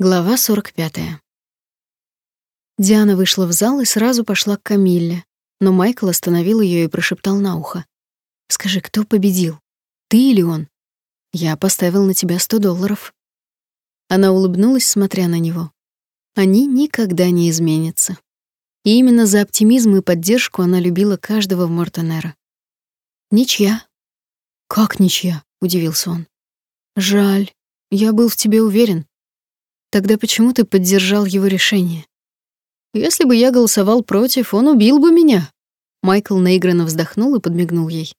Глава 45. Диана вышла в зал и сразу пошла к Камилле, но Майкл остановил ее и прошептал на ухо. «Скажи, кто победил? Ты или он? Я поставил на тебя сто долларов». Она улыбнулась, смотря на него. Они никогда не изменятся. И именно за оптимизм и поддержку она любила каждого в Мортенера. «Ничья». «Как ничья?» — удивился он. «Жаль. Я был в тебе уверен. Тогда почему ты поддержал его решение? Если бы я голосовал против, он убил бы меня. Майкл наигранно вздохнул и подмигнул ей.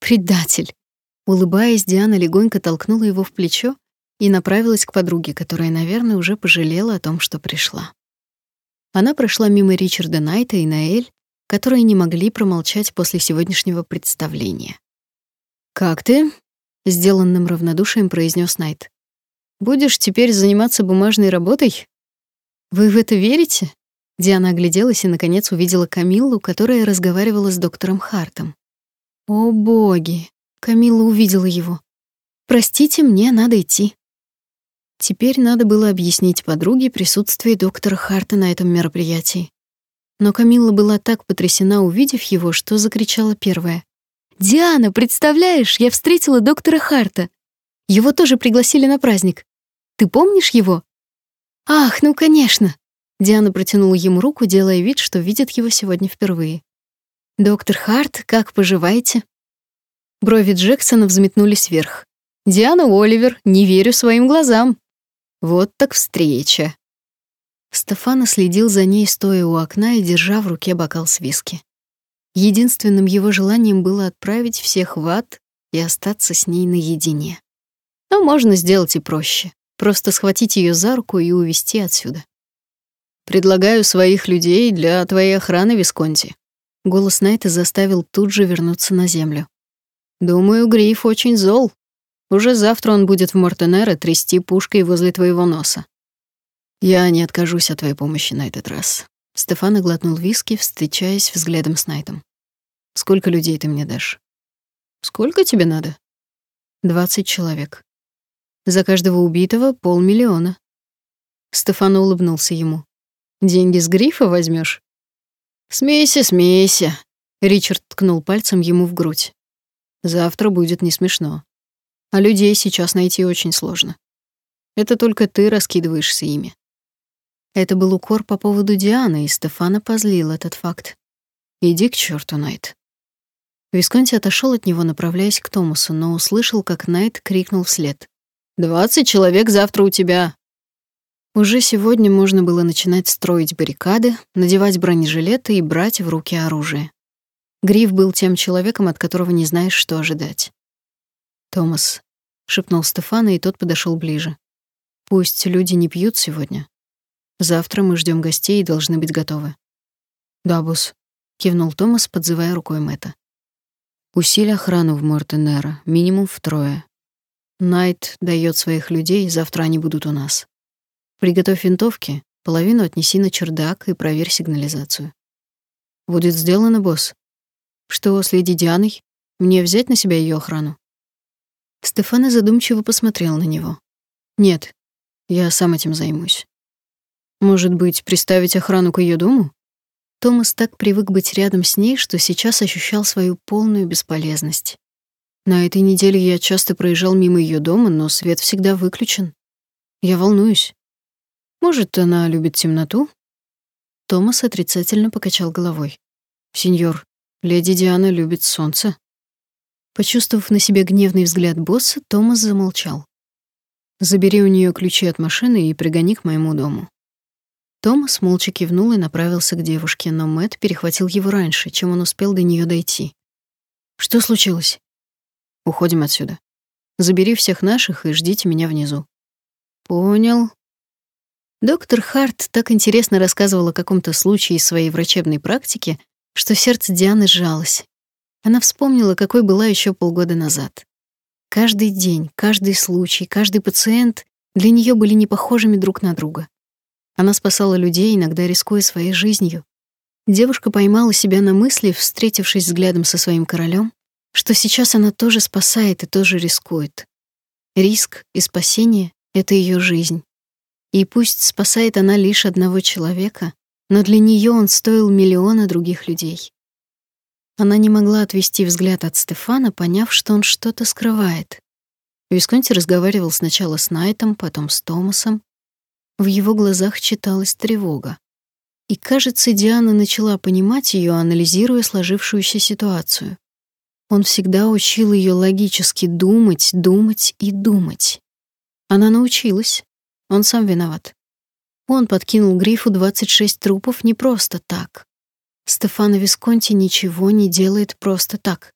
Предатель. Улыбаясь, Диана легонько толкнула его в плечо и направилась к подруге, которая, наверное, уже пожалела о том, что пришла. Она прошла мимо Ричарда Найта и Наэль, которые не могли промолчать после сегодняшнего представления. «Как ты?» — сделанным равнодушием произнес Найт. Будешь теперь заниматься бумажной работой? Вы в это верите? Диана огляделась и наконец увидела Камиллу, которая разговаривала с доктором Хартом. О боги, Камилла увидела его. Простите, мне надо идти. Теперь надо было объяснить подруге присутствие доктора Харта на этом мероприятии. Но Камилла была так потрясена, увидев его, что закричала первая. «Диана, представляешь, я встретила доктора Харта. Его тоже пригласили на праздник. Ты помнишь его?» «Ах, ну, конечно!» Диана протянула ему руку, делая вид, что видит его сегодня впервые. «Доктор Харт, как поживаете?» Брови Джексона взметнулись вверх. «Диана Оливер, не верю своим глазам!» «Вот так встреча!» Стефано следил за ней, стоя у окна и держа в руке бокал с виски. Единственным его желанием было отправить всех в ад и остаться с ней наедине. Но можно сделать и проще. Просто схватить ее за руку и увести отсюда. «Предлагаю своих людей для твоей охраны, Висконти». Голос Найта заставил тут же вернуться на землю. «Думаю, Гриф очень зол. Уже завтра он будет в Мортенеро трясти пушкой возле твоего носа. Я не откажусь от твоей помощи на этот раз». Стефан глотнул виски, встречаясь взглядом с Найтом. «Сколько людей ты мне дашь?» «Сколько тебе надо?» «Двадцать человек. За каждого убитого полмиллиона. Стефан улыбнулся ему. Деньги с грифа возьмешь? Смейся, смейся. Ричард ткнул пальцем ему в грудь. Завтра будет не смешно. А людей сейчас найти очень сложно. Это только ты раскидываешься ими. Это был укор по поводу Дианы, и Стефана позлил этот факт. Иди к черту, Найт. Висконти отошел от него, направляясь к Томасу, но услышал, как Найт крикнул вслед. Двадцать человек завтра у тебя. Уже сегодня можно было начинать строить баррикады, надевать бронежилеты и брать в руки оружие. Гриф был тем человеком, от которого не знаешь, что ожидать. «Томас», — шепнул Стефана, и тот подошел ближе. «Пусть люди не пьют сегодня. Завтра мы ждем гостей и должны быть готовы». «Да, босс», — кивнул Томас, подзывая рукой Мэтта. «Усиль охрану в Мортенера, минимум втрое. Найт дает своих людей, завтра они будут у нас. Приготовь винтовки, половину отнеси на чердак и проверь сигнализацию. Будет сделано, босс. Что с леди Дианой? Мне взять на себя ее охрану? Стефана задумчиво посмотрел на него. Нет, я сам этим займусь. Может быть, приставить охрану к ее дому? Томас так привык быть рядом с ней, что сейчас ощущал свою полную бесполезность. На этой неделе я часто проезжал мимо ее дома, но свет всегда выключен. Я волнуюсь. Может, она любит темноту? Томас отрицательно покачал головой. Сеньор, леди Диана любит солнце. Почувствовав на себе гневный взгляд босса, Томас замолчал. Забери у нее ключи от машины и пригони к моему дому. Томас молча кивнул и направился к девушке, но Мэт перехватил его раньше, чем он успел до нее дойти. Что случилось? Уходим отсюда. Забери всех наших и ждите меня внизу. Понял. Доктор Харт так интересно рассказывал о каком-то случае из своей врачебной практики, что сердце Дианы сжалось. Она вспомнила, какой была еще полгода назад. Каждый день, каждый случай, каждый пациент для нее были не похожими друг на друга. Она спасала людей, иногда рискуя своей жизнью. Девушка поймала себя на мысли, встретившись взглядом со своим королем, что сейчас она тоже спасает и тоже рискует. Риск и спасение — это ее жизнь. И пусть спасает она лишь одного человека, но для нее он стоил миллиона других людей. Она не могла отвести взгляд от Стефана, поняв, что он что-то скрывает. Висконти разговаривал сначала с Найтом, потом с Томасом. В его глазах читалась тревога. И, кажется, Диана начала понимать ее, анализируя сложившуюся ситуацию. Он всегда учил ее логически думать, думать и думать. Она научилась. Он сам виноват. Он подкинул Грифу 26 трупов не просто так. Стефано Висконти ничего не делает просто так.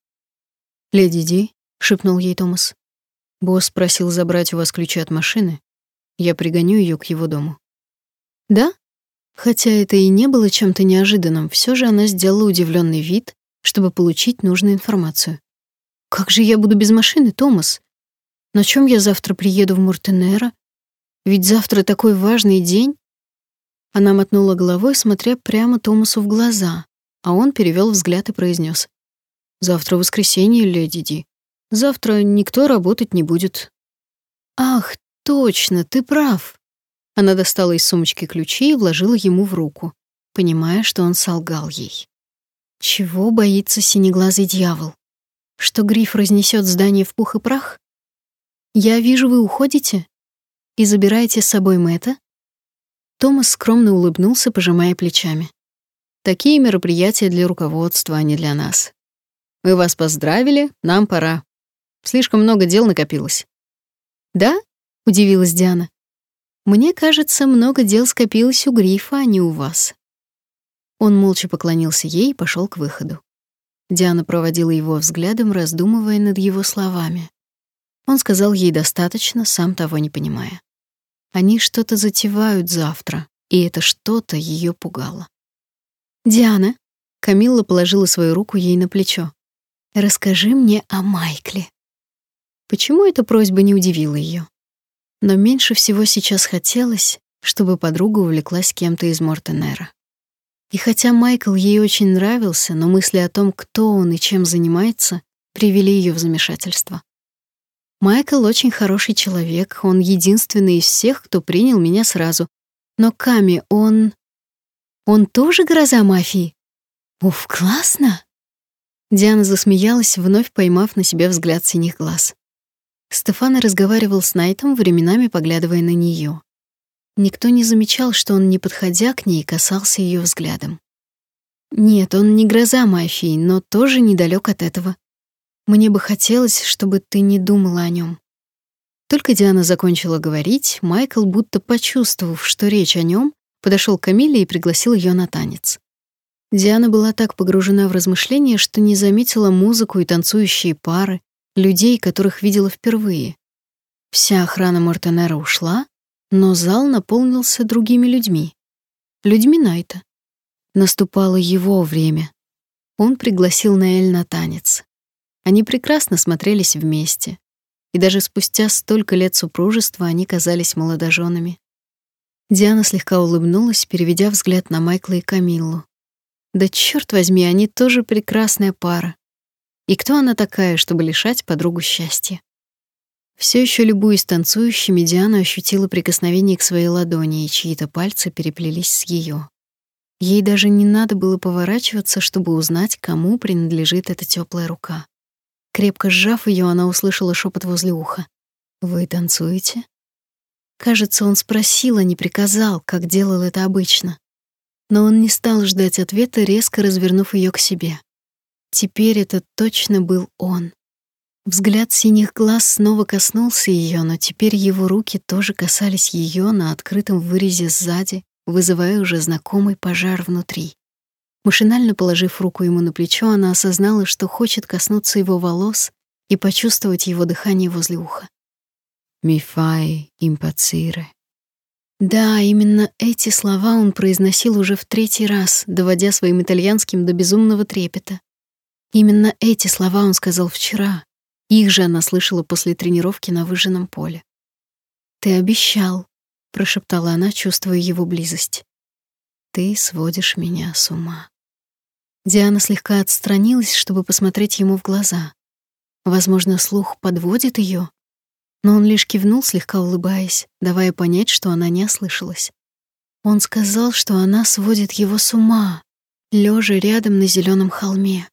«Леди Ди», — шепнул ей Томас. «Босс просил забрать у вас ключи от машины. Я пригоню ее к его дому». «Да?» Хотя это и не было чем-то неожиданным, все же она сделала удивленный вид, чтобы получить нужную информацию. «Как же я буду без машины, Томас? На чем я завтра приеду в Муртенера? Ведь завтра такой важный день». Она мотнула головой, смотря прямо Томасу в глаза, а он перевел взгляд и произнес: «Завтра воскресенье, леди Ди. Завтра никто работать не будет». «Ах, точно, ты прав». Она достала из сумочки ключи и вложила ему в руку, понимая, что он солгал ей. Чего боится синеглазый дьявол? Что гриф разнесет здание в пух и прах? Я вижу, вы уходите и забираете с собой Мэтта, Томас скромно улыбнулся, пожимая плечами. Такие мероприятия для руководства, а не для нас. Мы вас поздравили, нам пора. Слишком много дел накопилось. Да? удивилась Диана. Мне кажется, много дел скопилось у Грифа, а не у вас. Он молча поклонился ей и пошел к выходу. Диана проводила его взглядом, раздумывая над его словами. Он сказал ей достаточно, сам того не понимая. Они что-то затевают завтра, и это что-то ее пугало. «Диана», — Камилла положила свою руку ей на плечо, — «расскажи мне о Майкле». Почему эта просьба не удивила ее? Но меньше всего сейчас хотелось, чтобы подруга увлеклась кем-то из Мортенера. И хотя Майкл ей очень нравился, но мысли о том, кто он и чем занимается, привели ее в замешательство. Майкл очень хороший человек, он единственный из всех, кто принял меня сразу. Но Ками, он... Он тоже гроза мафии? Уф, классно!» Диана засмеялась, вновь поймав на себя взгляд синих глаз. Стефана разговаривал с Найтом, временами поглядывая на нее. Никто не замечал, что он, не подходя к ней, касался ее взглядом. Нет, он не гроза мафии, но тоже недалек от этого. Мне бы хотелось, чтобы ты не думала о нем. Только Диана закончила говорить, Майкл, будто почувствовав, что речь о нем, подошел к Камиле и пригласил ее на танец. Диана была так погружена в размышления, что не заметила музыку и танцующие пары, людей, которых видела впервые. Вся охрана Мортенера ушла, но зал наполнился другими людьми. Людьми Найта. Наступало его время. Он пригласил Наэль на танец. Они прекрасно смотрелись вместе, и даже спустя столько лет супружества они казались молодоженами. Диана слегка улыбнулась, переведя взгляд на Майкла и Камиллу. Да черт возьми, они тоже прекрасная пара. И кто она такая, чтобы лишать подругу счастья? Все еще любуясь танцующими, Диана ощутила прикосновение к своей ладони, и чьи-то пальцы переплелись с ее. Ей даже не надо было поворачиваться, чтобы узнать, кому принадлежит эта теплая рука. Крепко сжав ее, она услышала шепот возле уха. «Вы танцуете?» Кажется, он спросил, а не приказал, как делал это обычно. Но он не стал ждать ответа, резко развернув ее к себе. Теперь это точно был он. Взгляд синих глаз снова коснулся ее, но теперь его руки тоже касались ее на открытом вырезе сзади, вызывая уже знакомый пожар внутри. Машинально положив руку ему на плечо, она осознала, что хочет коснуться его волос и почувствовать его дыхание возле уха. «Мифай импацире». Да, именно эти слова он произносил уже в третий раз, доводя своим итальянским до безумного трепета. Именно эти слова он сказал вчера. Их же она слышала после тренировки на выжженном поле. «Ты обещал», — прошептала она, чувствуя его близость. «Ты сводишь меня с ума». Диана слегка отстранилась, чтобы посмотреть ему в глаза. Возможно, слух подводит ее. но он лишь кивнул, слегка улыбаясь, давая понять, что она не ослышалась. Он сказал, что она сводит его с ума, лежа рядом на зеленом холме.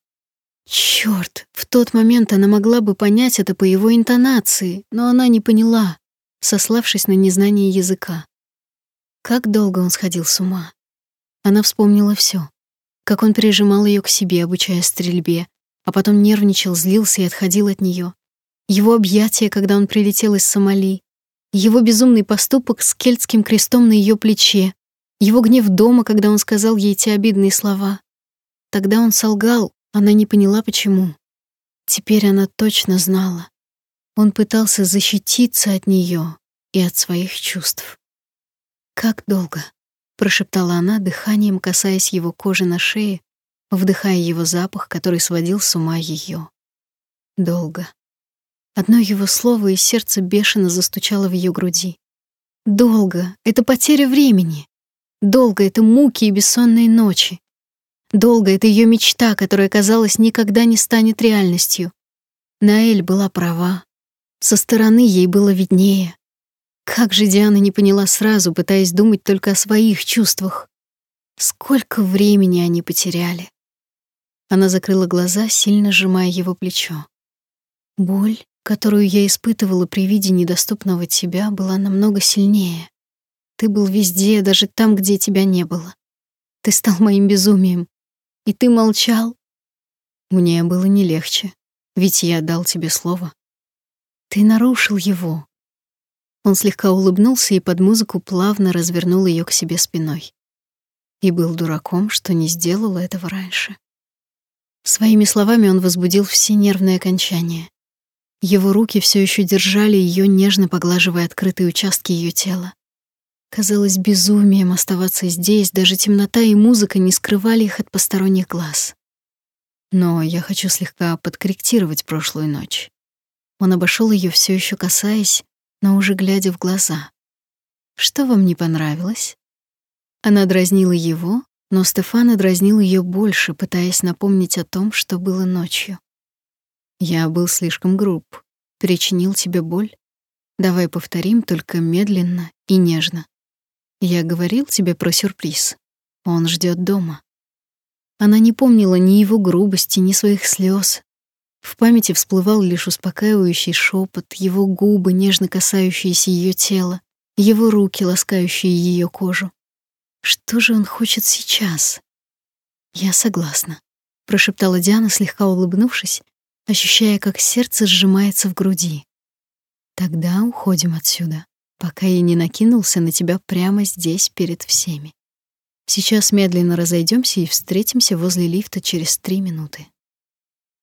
Черт! В тот момент она могла бы понять это по его интонации, но она не поняла, сославшись на незнание языка. Как долго он сходил с ума? Она вспомнила все, как он прижимал ее к себе, обучая стрельбе, а потом нервничал, злился и отходил от нее. Его объятия, когда он прилетел из Сомали, его безумный поступок с кельтским крестом на ее плече, его гнев дома, когда он сказал ей те обидные слова. Тогда он солгал, она не поняла, почему. Теперь она точно знала. Он пытался защититься от нее и от своих чувств. «Как долго?» — прошептала она, дыханием касаясь его кожи на шее, вдыхая его запах, который сводил с ума ее. Долго. Одно его слово, и сердце бешено застучало в ее груди. Долго — это потеря времени. Долго — это муки и бессонные ночи. Долго это ее мечта, которая, казалось, никогда не станет реальностью. Наэль была права. Со стороны ей было виднее. Как же Диана не поняла сразу, пытаясь думать только о своих чувствах. Сколько времени они потеряли. Она закрыла глаза, сильно сжимая его плечо. Боль, которую я испытывала при виде недоступного тебя, была намного сильнее. Ты был везде, даже там, где тебя не было. Ты стал моим безумием, и ты молчал. Мне было не легче, ведь я дал тебе слово. Ты нарушил его. Он слегка улыбнулся и под музыку плавно развернул ее к себе спиной. И был дураком, что не сделал этого раньше. Своими словами он возбудил все нервные окончания. Его руки все еще держали ее, нежно поглаживая открытые участки ее тела. Казалось безумием оставаться здесь, даже темнота и музыка не скрывали их от посторонних глаз. Но я хочу слегка подкорректировать прошлую ночь. Он обошел ее все еще касаясь, но уже глядя в глаза. Что вам не понравилось? Она дразнила его, но Стефана дразнил ее больше, пытаясь напомнить о том, что было ночью. Я был слишком груб, причинил тебе боль. Давай повторим, только медленно и нежно. Я говорил тебе про сюрприз. Он ждет дома. Она не помнила ни его грубости, ни своих слез. В памяти всплывал лишь успокаивающий шепот, его губы, нежно касающиеся ее тела, его руки, ласкающие ее кожу. Что же он хочет сейчас? Я согласна, прошептала Диана, слегка улыбнувшись, ощущая, как сердце сжимается в груди. Тогда уходим отсюда пока я не накинулся на тебя прямо здесь перед всеми. Сейчас медленно разойдемся и встретимся возле лифта через три минуты.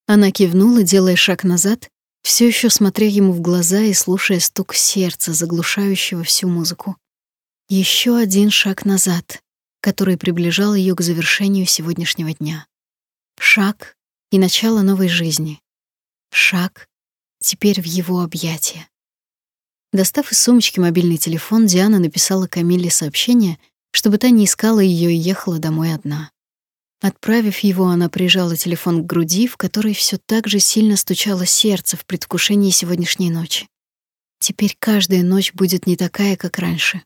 Она кивнула, делая шаг назад, все еще смотря ему в глаза и слушая стук сердца, заглушающего всю музыку. Еще один шаг назад, который приближал ее к завершению сегодняшнего дня. Шаг и начало новой жизни. Шаг теперь в его объятия. Достав из сумочки мобильный телефон, Диана написала Камилле сообщение, чтобы та не искала ее и ехала домой одна. Отправив его, она прижала телефон к груди, в которой все так же сильно стучало сердце в предвкушении сегодняшней ночи. Теперь каждая ночь будет не такая, как раньше.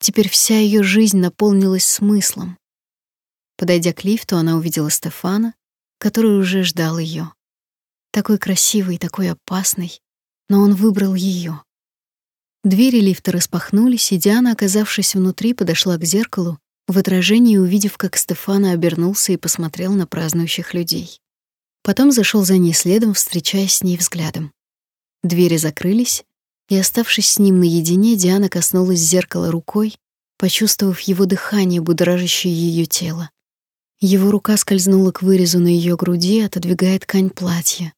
Теперь вся ее жизнь наполнилась смыслом. Подойдя к лифту, она увидела Стефана, который уже ждал ее. Такой красивый, такой опасный, но он выбрал ее. Двери лифта распахнулись, и Диана, оказавшись внутри, подошла к зеркалу, в отражении увидев, как Стефана обернулся и посмотрел на празднующих людей. Потом зашел за ней следом, встречаясь с ней взглядом. Двери закрылись, и, оставшись с ним наедине, Диана коснулась зеркала рукой, почувствовав его дыхание, будоражащее ее тело. Его рука скользнула к вырезу на ее груди, отодвигая ткань платья.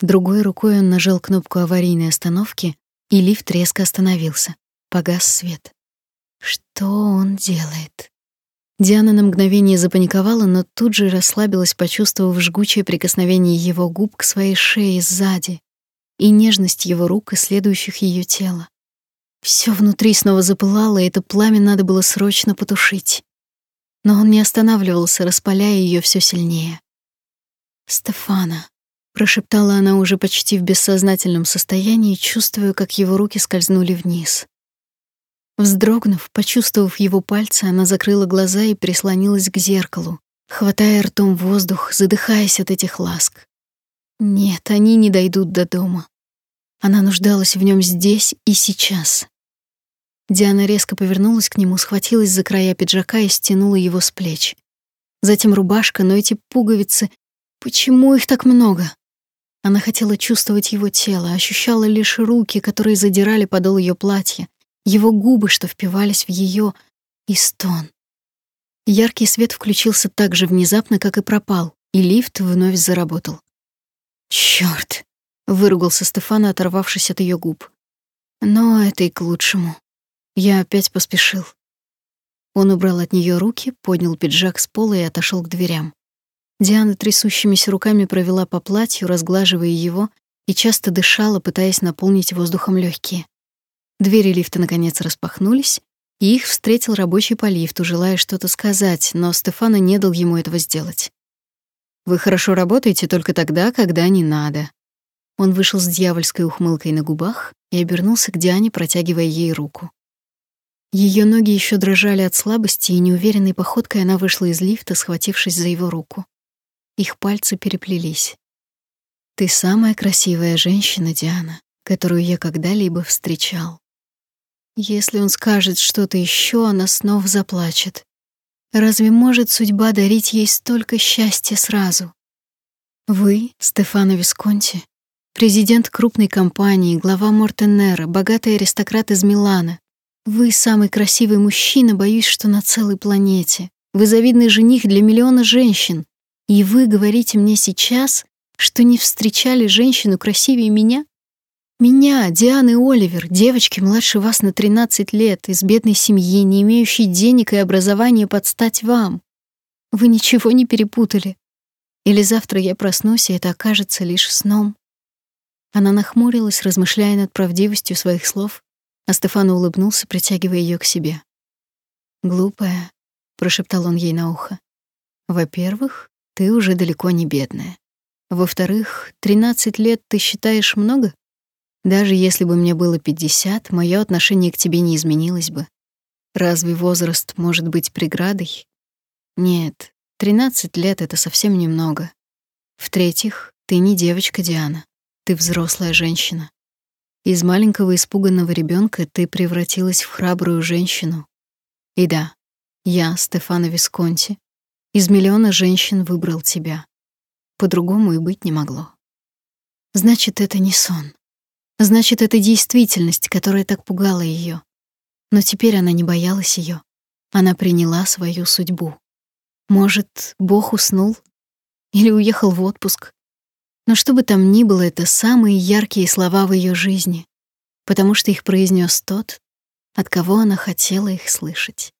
Другой рукой он нажал кнопку аварийной остановки, и лифт резко остановился. Погас свет. Что он делает? Диана на мгновение запаниковала, но тут же расслабилась, почувствовав жгучее прикосновение его губ к своей шее сзади и нежность его рук, исследующих ее тело. Все внутри снова запылало, и это пламя надо было срочно потушить. Но он не останавливался, распаляя ее все сильнее. «Стефана», прошептала она уже почти в бессознательном состоянии, чувствуя, как его руки скользнули вниз. Вздрогнув, почувствовав его пальцы, она закрыла глаза и прислонилась к зеркалу, хватая ртом воздух, задыхаясь от этих ласк. Нет, они не дойдут до дома. Она нуждалась в нем здесь и сейчас. Диана резко повернулась к нему, схватилась за края пиджака и стянула его с плеч. Затем рубашка, но эти пуговицы... Почему их так много? Она хотела чувствовать его тело, ощущала лишь руки, которые задирали подол ее платья, его губы, что впивались в ее, и стон. Яркий свет включился так же внезапно, как и пропал, и лифт вновь заработал. Чёрт! выругался Стефан, оторвавшись от ее губ. Но это и к лучшему. Я опять поспешил. Он убрал от нее руки, поднял пиджак с пола и отошел к дверям. Диана трясущимися руками провела по платью, разглаживая его, и часто дышала, пытаясь наполнить воздухом легкие. Двери лифта наконец распахнулись, и их встретил рабочий по лифту, желая что-то сказать, но Стефана не дал ему этого сделать. Вы хорошо работаете только тогда, когда не надо. Он вышел с дьявольской ухмылкой на губах и обернулся к Диане, протягивая ей руку. Ее ноги еще дрожали от слабости, и неуверенной походкой она вышла из лифта, схватившись за его руку. Их пальцы переплелись. Ты самая красивая женщина, Диана, которую я когда-либо встречал. Если он скажет что-то еще, она снова заплачет. Разве может судьба дарить ей столько счастья сразу? Вы, Стефано Висконти, президент крупной компании, глава Мортенера, богатый аристократ из Милана. Вы самый красивый мужчина, боюсь, что на целой планете. Вы завидный жених для миллиона женщин. И вы говорите мне сейчас, что не встречали женщину красивее меня? Меня, Дианы Оливер, девочки младше вас на 13 лет, из бедной семьи, не имеющей денег и образования подстать вам. Вы ничего не перепутали. Или завтра я проснусь, и это окажется лишь сном. Она нахмурилась, размышляя над правдивостью своих слов, а Стефан улыбнулся, притягивая ее к себе. «Глупая», — прошептал он ей на ухо. «Во-первых, ты уже далеко не бедная. Во-вторых, 13 лет ты считаешь много?» Даже если бы мне было 50, мое отношение к тебе не изменилось бы. Разве возраст может быть преградой? Нет, 13 лет — это совсем немного. В-третьих, ты не девочка Диана, ты взрослая женщина. Из маленького испуганного ребенка ты превратилась в храбрую женщину. И да, я, Стефана Висконти, из миллиона женщин выбрал тебя. По-другому и быть не могло. Значит, это не сон. Значит, это действительность, которая так пугала ее. Но теперь она не боялась ее. Она приняла свою судьбу. Может, Бог уснул или уехал в отпуск. Но что бы там ни было, это самые яркие слова в ее жизни, потому что их произнес тот, от кого она хотела их слышать.